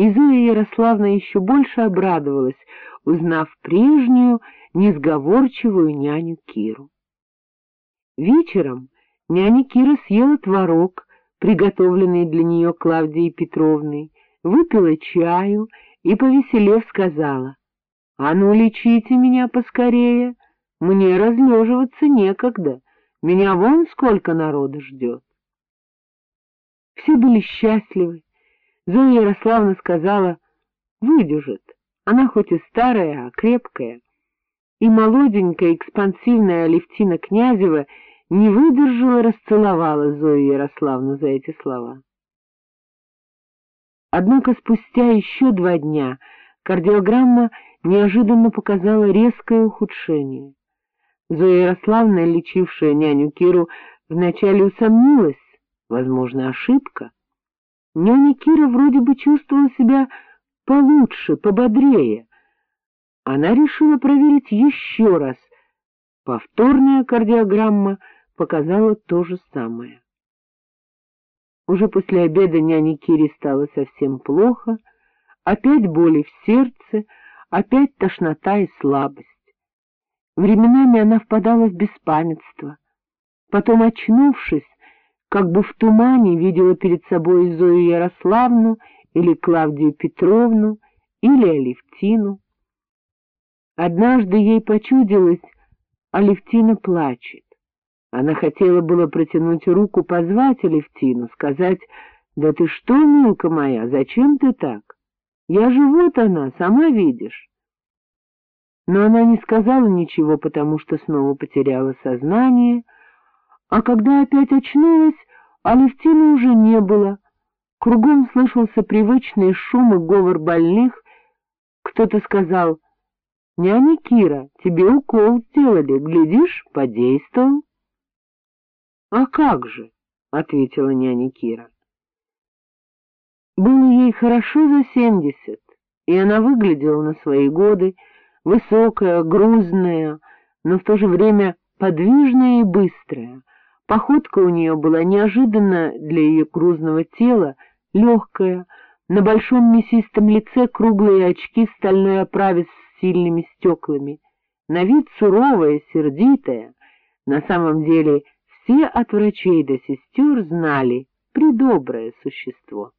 и Зоя Ярославна еще больше обрадовалась, узнав прежнюю, несговорчивую няню Киру. Вечером няня Кира съела творог, приготовленный для нее Клавдией Петровной, выпила чаю и, повеселев, сказала, — А ну, лечите меня поскорее, мне разлеживаться некогда, меня вон сколько народа ждет. Все были счастливы. Зоя Ярославна сказала, выдержит, она хоть и старая, а крепкая. И молоденькая, экспансивная Алевтина Князева не выдержала, расцеловала Зою Ярославну за эти слова. Однако спустя еще два дня кардиограмма неожиданно показала резкое ухудшение. Зоя Ярославна, лечившая няню Киру, вначале усомнилась, возможно, ошибка. Няня Кира вроде бы чувствовала себя получше, пободрее. Она решила проверить еще раз. Повторная кардиограмма показала то же самое. Уже после обеда няне Кире стало совсем плохо, опять боли в сердце, опять тошнота и слабость. Временами она впадала в беспамятство. Потом, очнувшись, как бы в тумане видела перед собой Зою Ярославну или Клавдию Петровну или Алевтину. Однажды ей почудилось, Алевтина плачет. Она хотела было протянуть руку, позвать Алевтину, сказать, «Да ты что, милка моя, зачем ты так? Я же вот она, сама видишь». Но она не сказала ничего, потому что снова потеряла сознание, а когда опять очнулась, Алевтины уже не было. Кругом слышался привычный шум и говор больных. Кто-то сказал, «Няня Кира, тебе укол сделали, глядишь, подействовал». — А как же? — ответила няня Кира. Было ей хорошо за семьдесят, и она выглядела на свои годы, высокая, грузная, но в то же время подвижная и быстрая. Походка у нее была неожиданно для ее грузного тела, легкая, на большом мясистом лице круглые очки в стальной оправе с сильными стеклами, на вид суровая, сердитая, на самом деле все от врачей до сестер знали придоброе существо.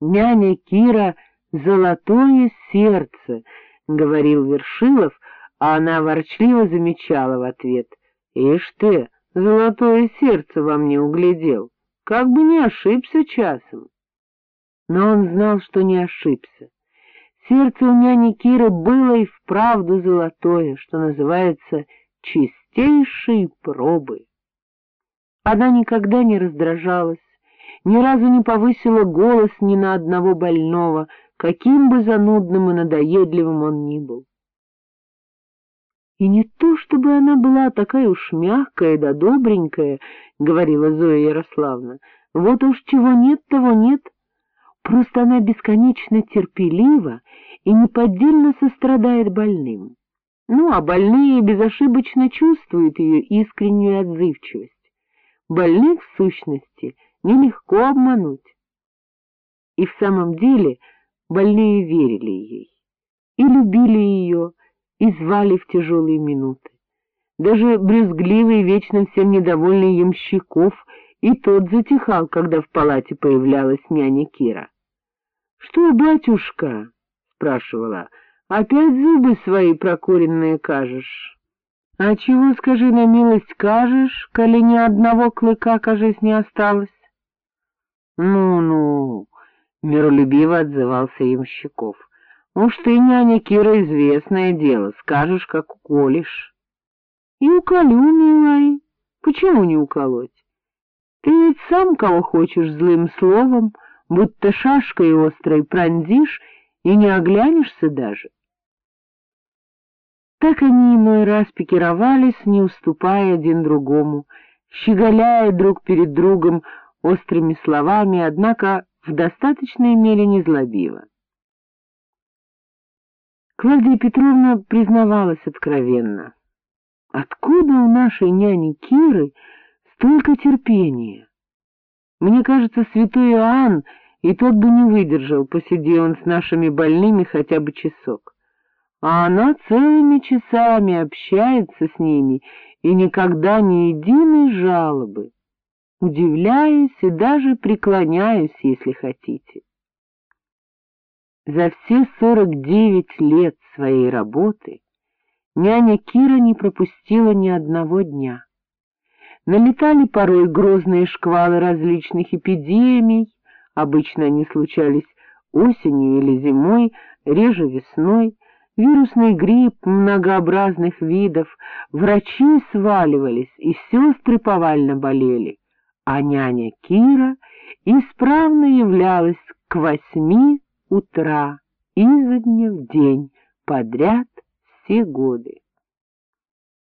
Няня Кира — золотое сердце, — говорил Вершилов, а она ворчливо замечала в ответ. — Ишь ты, золотое сердце во мне углядел, как бы не ошибся часом. Но он знал, что не ошибся. Сердце у няни Киры было и вправду золотое, что называется чистейшей пробой. Она никогда не раздражалась, ни разу не повысила голос ни на одного больного, каким бы занудным и надоедливым он ни был. — И не то, чтобы она была такая уж мягкая да добренькая, — говорила Зоя Ярославна, — вот уж чего нет, того нет. Просто она бесконечно терпелива и неподдельно сострадает больным. Ну, а больные безошибочно чувствуют ее искреннюю отзывчивость. Больных, в сущности, нелегко обмануть. И в самом деле больные верили ей, и любили ее, и звали в тяжелые минуты. Даже брюзгливый, вечно всем недовольный ямщиков, и тот затихал, когда в палате появлялась няня Кира. — Что, батюшка? — спрашивала. — Опять зубы свои прокуренные кажешь? — А чего, скажи на милость, кажешь, коли ни одного клыка, кажись, не осталось? Ну — Ну-ну, — миролюбиво отзывался Ямщиков. — Уж ты, няня Кира, известное дело, скажешь, как уколешь. — И уколю, милая. Почему не уколоть? Ты ведь сам кого хочешь злым словом, будто шашкой острой пронзишь и не оглянешься даже. Так они иной раз пикировались, не уступая один другому, щеголяя друг перед другом острыми словами, однако в достаточной мере незлобиво. Клавдия Петровна признавалась откровенно. Откуда у нашей няни Киры столько терпения? Мне кажется, святой Иоанн и тот бы не выдержал, посиди он с нашими больными хотя бы часок. А она целыми часами общается с ними и никогда ни единой жалобы. Удивляюсь и даже преклоняюсь, если хотите. За все сорок девять лет своей работы няня Кира не пропустила ни одного дня. Налетали порой грозные шквалы различных эпидемий, обычно они случались осенью или зимой, реже весной, вирусный грипп многообразных видов, врачи сваливались, и сестры повально болели, а няня Кира исправно являлась к восьми утра изо дня в день подряд все годы.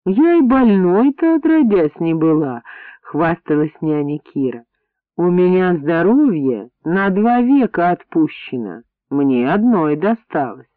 Я и больной-то отродясь не была, — хвасталась няня Кира. У меня здоровье на два века отпущено, мне одной досталось.